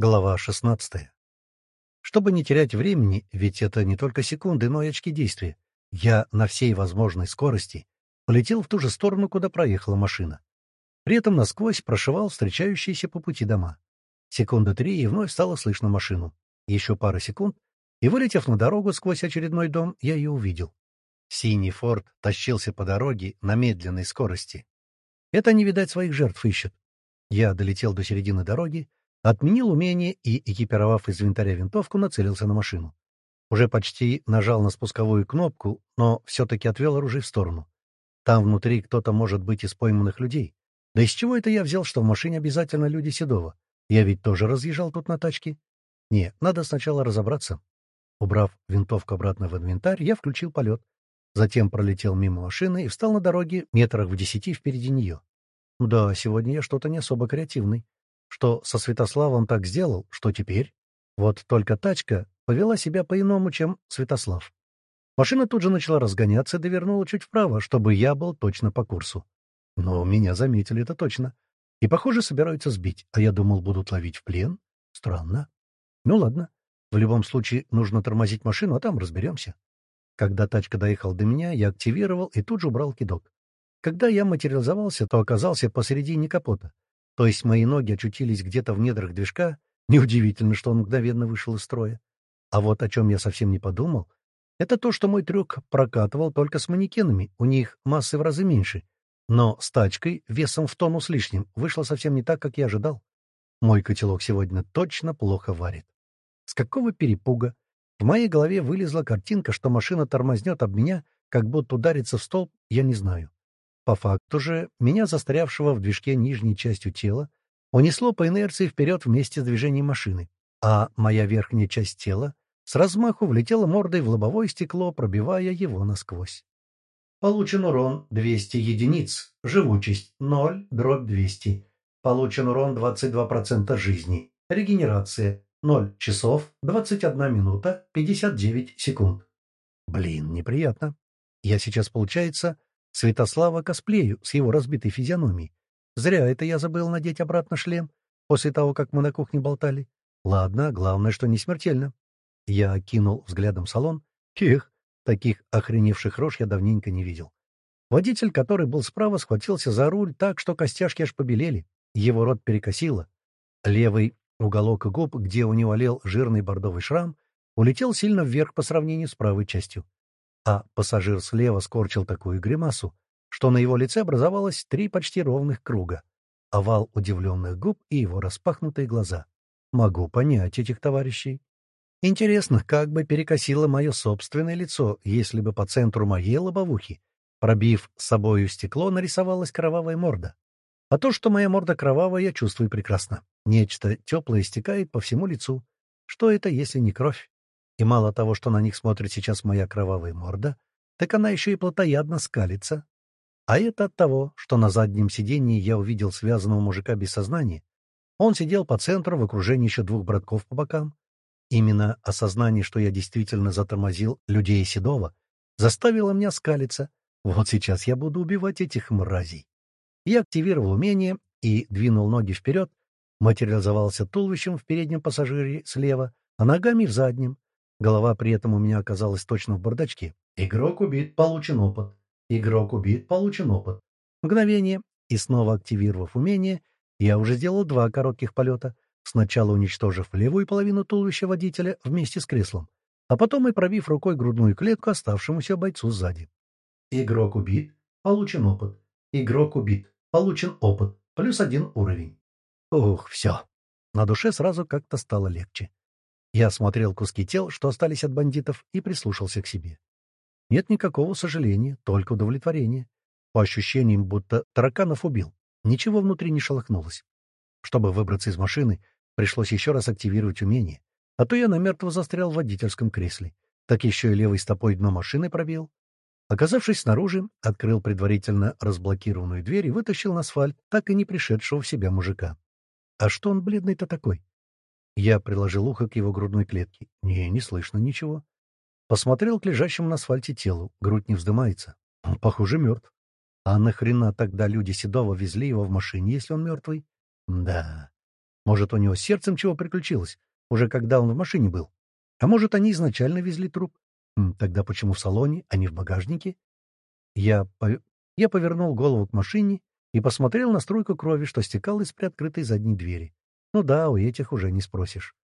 Глава 16. Чтобы не терять времени, ведь это не только секунды, но и очки действия, я на всей возможной скорости полетел в ту же сторону, куда проехала машина. При этом насквозь прошивал встречающиеся по пути дома. Секунда три, и вновь стало слышно машину. Еще пара секунд, и, вылетев на дорогу сквозь очередной дом, я ее увидел. Синий форт тащился по дороге на медленной скорости. Это не видать своих жертв ищет. Я долетел до середины дороги, Отменил умение и, экипировав из инвентаря винтовку, нацелился на машину. Уже почти нажал на спусковую кнопку, но все-таки отвел оружие в сторону. Там внутри кто-то может быть из пойманных людей. Да из чего это я взял, что в машине обязательно люди Седова? Я ведь тоже разъезжал тут на тачке. Не, надо сначала разобраться. Убрав винтовку обратно в инвентарь, я включил полет. Затем пролетел мимо машины и встал на дороге метрах в десяти впереди нее. Да, сегодня я что-то не особо креативный что со Святославом так сделал, что теперь? Вот только тачка повела себя по-иному, чем Святослав. Машина тут же начала разгоняться довернула чуть вправо, чтобы я был точно по курсу. Но меня заметили, это точно. И, похоже, собираются сбить, а я думал, будут ловить в плен. Странно. Ну ладно. В любом случае, нужно тормозить машину, а там разберемся. Когда тачка доехала до меня, я активировал и тут же убрал кидок. Когда я материализовался, то оказался посередине капота. То есть мои ноги очутились где-то в недрах движка, неудивительно, что он мгновенно вышел из строя. А вот о чем я совсем не подумал, это то, что мой трюк прокатывал только с манекенами, у них массы в разы меньше. Но с тачкой, весом в тонну с лишним, вышло совсем не так, как я ожидал. Мой котелок сегодня точно плохо варит. С какого перепуга? В моей голове вылезла картинка, что машина тормознет об меня, как будто ударится в столб, я не знаю. По факту же, меня, застрявшего в движке нижней частью тела, унесло по инерции вперед вместе с движением машины, а моя верхняя часть тела с размаху влетела мордой в лобовое стекло, пробивая его насквозь. Получен урон 200 единиц, живучесть 0, дробь 200. Получен урон 22% жизни, регенерация 0 часов 21 минута 59 секунд. Блин, неприятно. Я сейчас, получается, Святослава косплею с его разбитой физиономией. Зря это я забыл надеть обратно шлем после того, как мы на кухне болтали. Ладно, главное, что не смертельно. Я окинул взглядом салон. Эх, таких охреневших рож я давненько не видел. Водитель, который был справа, схватился за руль так, что костяшки аж побелели. Его рот перекосило. Левый уголок губ, где у него олел жирный бордовый шрам, улетел сильно вверх по сравнению с правой частью а пассажир слева скорчил такую гримасу, что на его лице образовалось три почти ровных круга, овал удивленных губ и его распахнутые глаза. Могу понять этих товарищей. Интересно, как бы перекосило мое собственное лицо, если бы по центру моей лобовухи, пробив с собою стекло, нарисовалась кровавая морда. А то, что моя морда кровавая, я чувствую прекрасно. Нечто теплое стекает по всему лицу. Что это, если не кровь? И мало того, что на них смотрит сейчас моя кровавая морда, так она еще и плотоядно скалится. А это от того, что на заднем сиденье я увидел связанного мужика без сознания. Он сидел по центру в окружении еще двух братков по бокам. Именно осознание, что я действительно затормозил людей Седова, заставило меня скалиться. Вот сейчас я буду убивать этих мразей. Я активировал умение и двинул ноги вперед, материализовался туловищем в переднем пассажире слева, а ногами в заднем. Голова при этом у меня оказалась точно в бардачке. Игрок убит, получен опыт. Игрок убит, получен опыт. Мгновение, и снова активировав умение, я уже сделал два коротких полета, сначала уничтожив левую половину туловища водителя вместе с креслом, а потом и пробив рукой грудную клетку оставшемуся бойцу сзади. Игрок убит, получен опыт. Игрок убит, получен опыт, плюс один уровень. Ух, все. На душе сразу как-то стало легче. Я осмотрел куски тел, что остались от бандитов, и прислушался к себе. Нет никакого сожаления, только удовлетворение. По ощущениям, будто тараканов убил. Ничего внутри не шелохнулось. Чтобы выбраться из машины, пришлось еще раз активировать умение. А то я намертво застрял в водительском кресле. Так еще и левой стопой дно машины пробил. Оказавшись снаружи, открыл предварительно разблокированную дверь и вытащил на асфальт так и не пришедшего в себя мужика. А что он бледный-то такой? Я приложил ухо к его грудной клетке. Не, не слышно ничего. Посмотрел к лежащему на асфальте телу. Грудь не вздымается. Он, похоже, мертв. А нахрена тогда люди Седова везли его в машине, если он мертвый? Да. Может, у него с сердцем чего приключилось, уже когда он в машине был. А может, они изначально везли труп? Тогда почему в салоне, а не в багажнике? Я, по... я повернул голову к машине и посмотрел на струйку крови, что стекала из приоткрытой задней двери. Ну да, у этих уже не спросишь.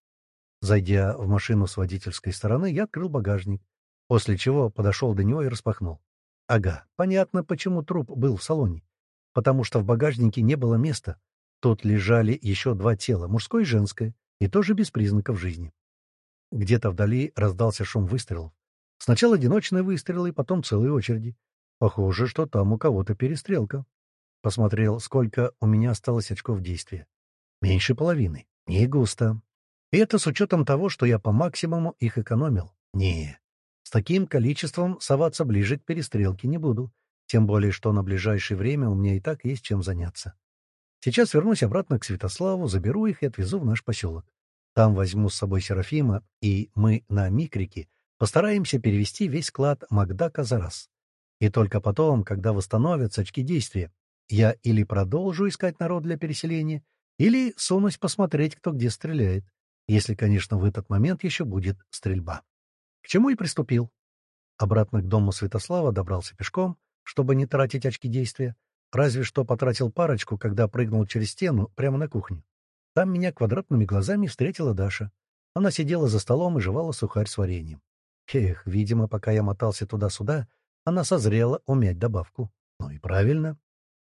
Зайдя в машину с водительской стороны, я открыл багажник, после чего подошел до него и распахнул. Ага, понятно, почему труп был в салоне. Потому что в багажнике не было места. Тут лежали еще два тела, мужское и женское, и тоже без признаков жизни. Где-то вдали раздался шум выстрелов. Сначала одиночные выстрелы, потом целые очереди. Похоже, что там у кого-то перестрелка. Посмотрел, сколько у меня осталось очков действия. Меньше половины. Не густо. И это с учетом того, что я по максимуму их экономил. Не. С таким количеством соваться ближе к перестрелке не буду. Тем более, что на ближайшее время у меня и так есть чем заняться. Сейчас вернусь обратно к Святославу, заберу их и отвезу в наш поселок. Там возьму с собой Серафима, и мы на Микрике постараемся перевести весь клад Макдака за раз. И только потом, когда восстановятся очки действия, я или продолжу искать народ для переселения, или сунусь посмотреть, кто где стреляет, если, конечно, в этот момент еще будет стрельба. К чему и приступил. Обратно к дому Святослава добрался пешком, чтобы не тратить очки действия, разве что потратил парочку, когда прыгнул через стену прямо на кухню. Там меня квадратными глазами встретила Даша. Она сидела за столом и жевала сухарь с вареньем. Эх, видимо, пока я мотался туда-сюда, она созрела умять добавку. Ну и правильно.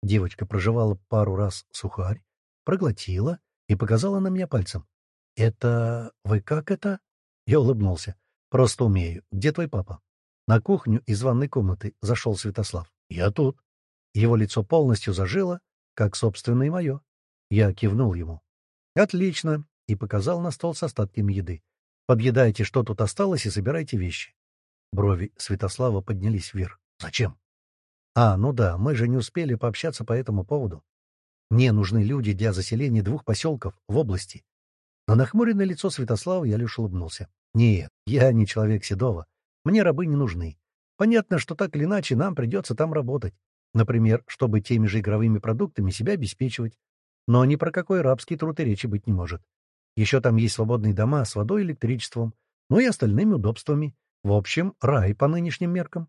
Девочка прожевала пару раз сухарь, проглотила и показала на меня пальцем. «Это... вы как это?» Я улыбнулся. «Просто умею. Где твой папа?» На кухню из ванной комнаты зашел Святослав. «Я тут». Его лицо полностью зажило, как, собственно, и мое. Я кивнул ему. «Отлично!» и показал на стол с остатками еды. «Подъедайте, что тут осталось, и собирайте вещи». Брови Святослава поднялись вверх. «Зачем?» «А, ну да, мы же не успели пообщаться по этому поводу. Мне нужны люди для заселения двух поселков в области». На нахмуренное лицо Святослава я лишь улыбнулся. «Нет, я не человек Седова. Мне рабы не нужны. Понятно, что так или иначе нам придется там работать. Например, чтобы теми же игровыми продуктами себя обеспечивать. Но ни про какой рабский труд и речи быть не может. Еще там есть свободные дома с водой и электричеством, ну и остальными удобствами. В общем, рай по нынешним меркам.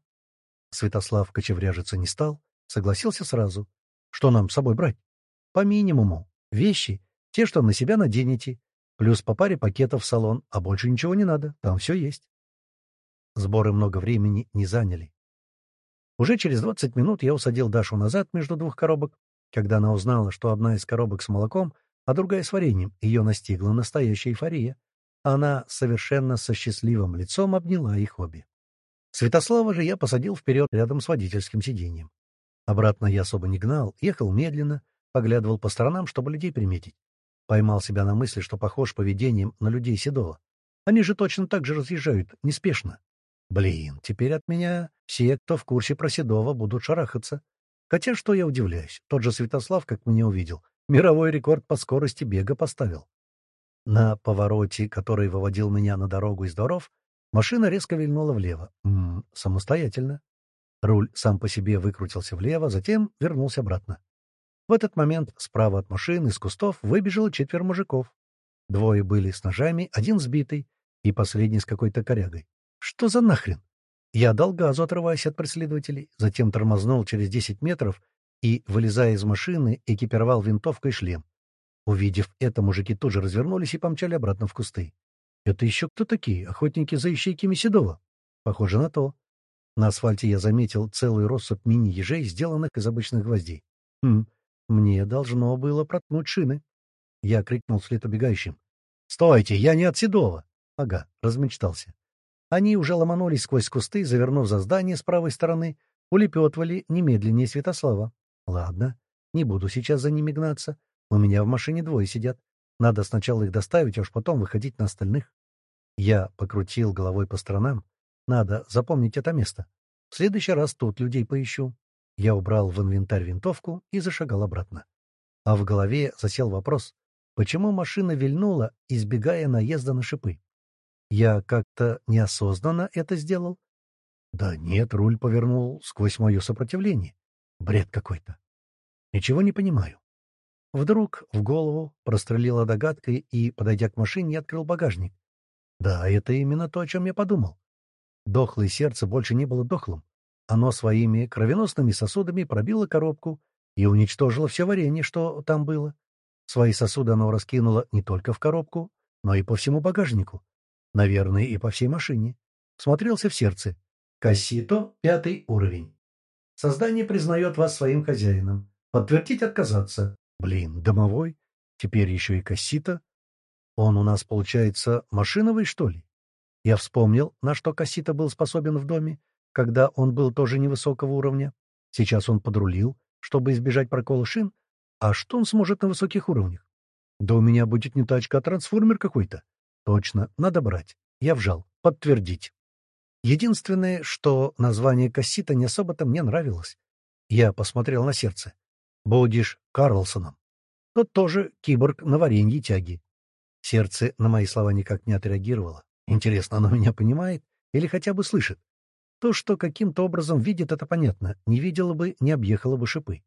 Святослав кочевряжиться не стал, согласился сразу. Что нам с собой брать? По минимуму. Вещи, те, что на себя наденете, плюс по паре пакетов в салон, а больше ничего не надо, там все есть. Сборы много времени не заняли. Уже через 20 минут я усадил Дашу назад между двух коробок. Когда она узнала, что одна из коробок с молоком, а другая с вареньем, ее настигла настоящая эйфория. Она совершенно со счастливым лицом обняла их обе. Святослава же я посадил вперед рядом с водительским сиденьем. Обратно я особо не гнал, ехал медленно, поглядывал по сторонам, чтобы людей приметить. Поймал себя на мысли, что похож поведением на людей Седова. Они же точно так же разъезжают, неспешно. Блин, теперь от меня все, кто в курсе про Седова, будут шарахаться. Хотя что я удивляюсь, тот же Святослав, как меня увидел, мировой рекорд по скорости бега поставил. На повороте, который выводил меня на дорогу из дворов, машина резко вильнула влево. М -м, самостоятельно. Руль сам по себе выкрутился влево, затем вернулся обратно. В этот момент справа от машины из кустов выбежало четверо мужиков. Двое были с ножами, один сбитый и последний с какой-то корягой. Что за нахрен? Я дал газу, отрываясь от преследователей, затем тормознул через десять метров и, вылезая из машины, экипировал винтовку и шлем. Увидев это, мужики тут же развернулись и помчали обратно в кусты. Это еще кто такие? Охотники за ищейками Седова? Похоже на то. На асфальте я заметил целую россыпь мини-ежей, сделанных из обычных гвоздей. Хм, мне должно было проткнуть шины. Я крикнул вслед убегающим. «Стойте, я не от Седова!» Ага, размечтался. Они уже ломанулись сквозь кусты, завернув за здание с правой стороны, улепетывали немедленнее Святослава. Ладно, не буду сейчас за ними гнаться. У меня в машине двое сидят. Надо сначала их доставить, а уж потом выходить на остальных. Я покрутил головой по сторонам. Надо запомнить это место. В следующий раз тут людей поищу. Я убрал в инвентарь винтовку и зашагал обратно. А в голове засел вопрос, почему машина вильнула, избегая наезда на шипы? Я как-то неосознанно это сделал? Да нет, руль повернул сквозь мое сопротивление. Бред какой-то. Ничего не понимаю. Вдруг в голову прострелила догадка и, подойдя к машине, открыл багажник. Да, это именно то, о чем я подумал. Дохлое сердце больше не было дохлым. Оно своими кровеносными сосудами пробило коробку и уничтожило все варенье, что там было. Свои сосуды оно раскинуло не только в коробку, но и по всему багажнику. Наверное, и по всей машине. Смотрелся в сердце. Кассито, пятый уровень. Создание признает вас своим хозяином. Подтвердить отказаться. Блин, домовой? Теперь еще и кассита. Он у нас, получается, машиновый, что ли? Я вспомнил, на что кассита был способен в доме, когда он был тоже невысокого уровня. Сейчас он подрулил, чтобы избежать прокола шин. А что он сможет на высоких уровнях? Да у меня будет не тачка, а трансформер какой-то. Точно, надо брать. Я вжал. Подтвердить. Единственное, что название кассита не особо-то мне нравилось. Я посмотрел на сердце. Будешь Карлсоном. Тот тоже киборг на варенье тяги. Сердце на мои слова никак не отреагировало. Интересно, оно меня понимает или хотя бы слышит? То, что каким-то образом видит, это понятно. Не видела бы, не объехала бы шипы.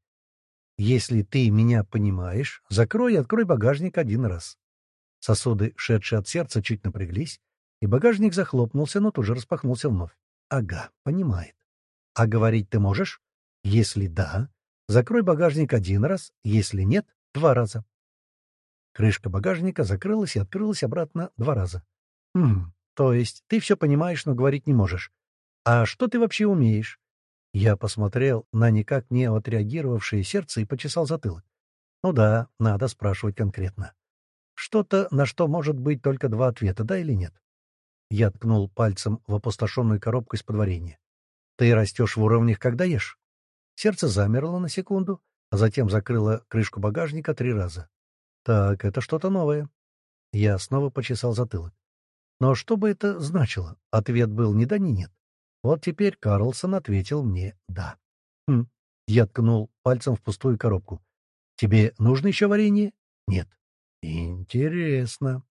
Если ты меня понимаешь, закрой и открой багажник один раз. Сосуды, шедшие от сердца, чуть напряглись, и багажник захлопнулся, но тут же распахнулся вновь. Ага, понимает. А говорить ты можешь? Если да, закрой багажник один раз, если нет, два раза. Крышка багажника закрылась и открылась обратно два раза. Хм, то есть ты все понимаешь, но говорить не можешь. «А что ты вообще умеешь?» Я посмотрел на никак не отреагировавшее сердце и почесал затылок. «Ну да, надо спрашивать конкретно. Что-то, на что может быть только два ответа, да или нет?» Я ткнул пальцем в опустошенную коробку из-под варенья. «Ты растешь в уровнях, когда ешь?» Сердце замерло на секунду, а затем закрыло крышку багажника три раза. «Так, это что-то новое». Я снова почесал затылок. Но что бы это значило? Ответ был ни да, ни нет. Вот теперь Карлсон ответил мне «да». Хм. Я ткнул пальцем в пустую коробку. «Тебе нужно еще варенье?» «Нет». «Интересно.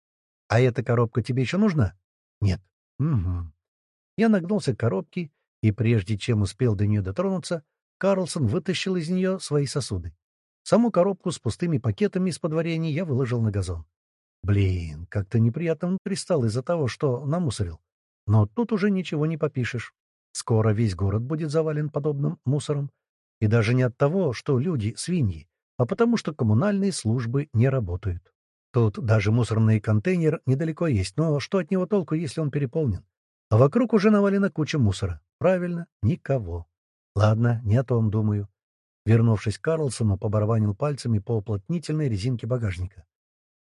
А эта коробка тебе еще нужна?» «Нет». «Угу». Я нагнулся к коробке, и прежде чем успел до нее дотронуться, Карлсон вытащил из нее свои сосуды. Саму коробку с пустыми пакетами из-под варенья я выложил на газон. Блин, как-то неприятно внутри стало из-за того, что намусорил. Но тут уже ничего не попишешь. Скоро весь город будет завален подобным мусором. И даже не от того, что люди — свиньи, а потому что коммунальные службы не работают. Тут даже мусорный контейнер недалеко есть, но что от него толку, если он переполнен? А вокруг уже навалена куча мусора. Правильно, никого. Ладно, не о том думаю. Вернувшись к Карлсону, побарабанил пальцами по уплотнительной резинке багажника.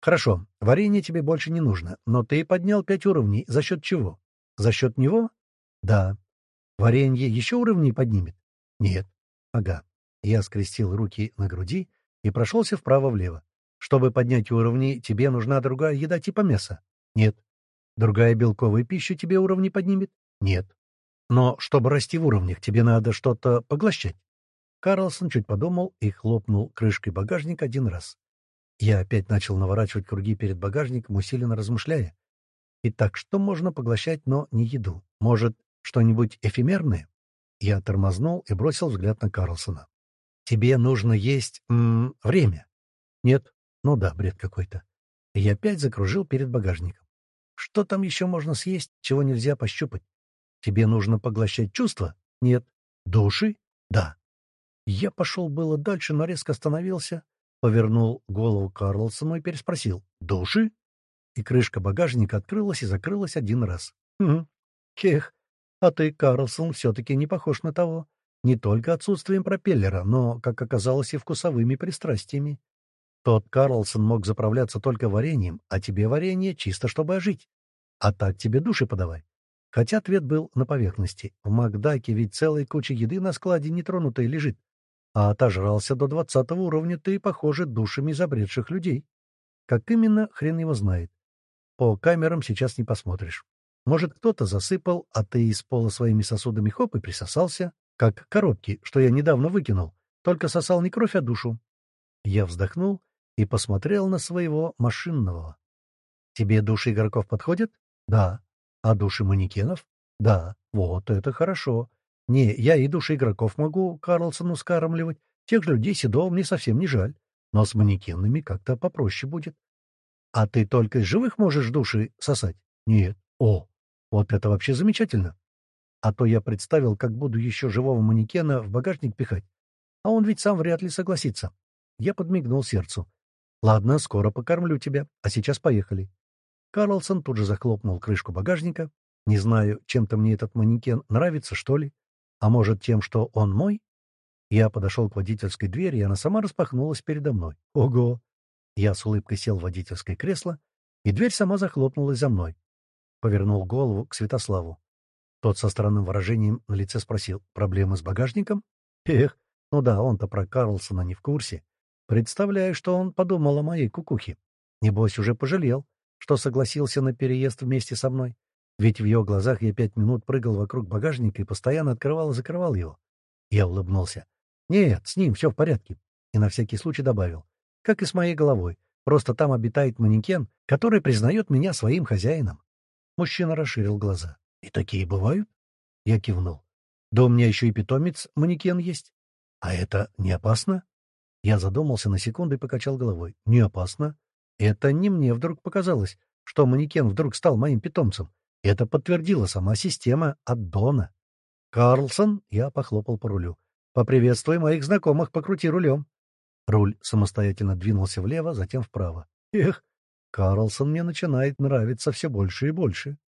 «Хорошо, варенье тебе больше не нужно, но ты поднял пять уровней. За счет чего? За счет него?» «Да. Варенье еще уровни поднимет? Нет. Ага. Я скрестил руки на груди и прошелся вправо-влево. Чтобы поднять уровни, тебе нужна другая еда типа мяса? Нет. Другая белковая пища тебе уровни поднимет? Нет. Но чтобы расти в уровнях, тебе надо что-то поглощать. Карлсон чуть подумал и хлопнул крышкой багажника один раз. Я опять начал наворачивать круги перед багажником, усиленно размышляя. Итак, что можно поглощать, но не еду? Может, что-нибудь эфемерное?» Я тормознул и бросил взгляд на Карлсона. «Тебе нужно есть... М -м, время». «Нет». «Ну да, бред какой-то». Я опять закружил перед багажником. «Что там еще можно съесть, чего нельзя пощупать? Тебе нужно поглощать чувства?» «Нет». «Души?» «Да». Я пошел было дальше, но резко остановился, повернул голову Карлсону и переспросил. «Души?» И крышка багажника открылась и закрылась один раз. «Угу. Хех, а ты, Карлсон, все-таки не похож на того. Не только отсутствием пропеллера, но, как оказалось, и вкусовыми пристрастиями. Тот Карлсон мог заправляться только вареньем, а тебе варенье чисто чтобы ожить. А так тебе души подавай. Хотя ответ был на поверхности. В Макдаке ведь целая куча еды на складе нетронутой лежит. А отожрался до двадцатого уровня ты, похоже, душами забредших людей. Как именно, хрен его знает. По камерам сейчас не посмотришь. Может, кто-то засыпал, а ты из пола своими сосудами хоп и присосался, как коробки, что я недавно выкинул, только сосал не кровь, а душу. Я вздохнул и посмотрел на своего машинного. Тебе души игроков подходят? Да. А души манекенов? Да. Вот это хорошо. Не, я и души игроков могу Карлсону скармливать. Тех людей седов мне совсем не жаль. Но с манекенами как-то попроще будет. А ты только из живых можешь души сосать? Нет. О, вот это вообще замечательно. А то я представил, как буду еще живого манекена в багажник пихать. А он ведь сам вряд ли согласится. Я подмигнул сердцу. Ладно, скоро покормлю тебя, а сейчас поехали. Карлсон тут же захлопнул крышку багажника. Не знаю, чем-то мне этот манекен нравится, что ли. А может, тем, что он мой? Я подошел к водительской двери, и она сама распахнулась передо мной. Ого! Я с улыбкой сел в водительское кресло, и дверь сама захлопнулась за мной. Повернул голову к Святославу. Тот со странным выражением на лице спросил, проблемы с багажником? Эх, ну да, он-то про Карлсона не в курсе. Представляю, что он подумал о моей кукухе. Небось, уже пожалел, что согласился на переезд вместе со мной. Ведь в его глазах я пять минут прыгал вокруг багажника и постоянно открывал и закрывал его. Я улыбнулся. Нет, с ним все в порядке. И на всякий случай добавил как и с моей головой. Просто там обитает манекен, который признает меня своим хозяином. Мужчина расширил глаза. «И такие бывают?» Я кивнул. «Да у меня еще и питомец манекен есть. А это не опасно?» Я задумался на секунду и покачал головой. «Не опасно. Это не мне вдруг показалось, что манекен вдруг стал моим питомцем. Это подтвердила сама система от Дона. «Карлсон!» — я похлопал по рулю. «Поприветствуй моих знакомых, покрути рулем». Руль самостоятельно двинулся влево, затем вправо. Эх, Карлсон мне начинает нравиться все больше и больше.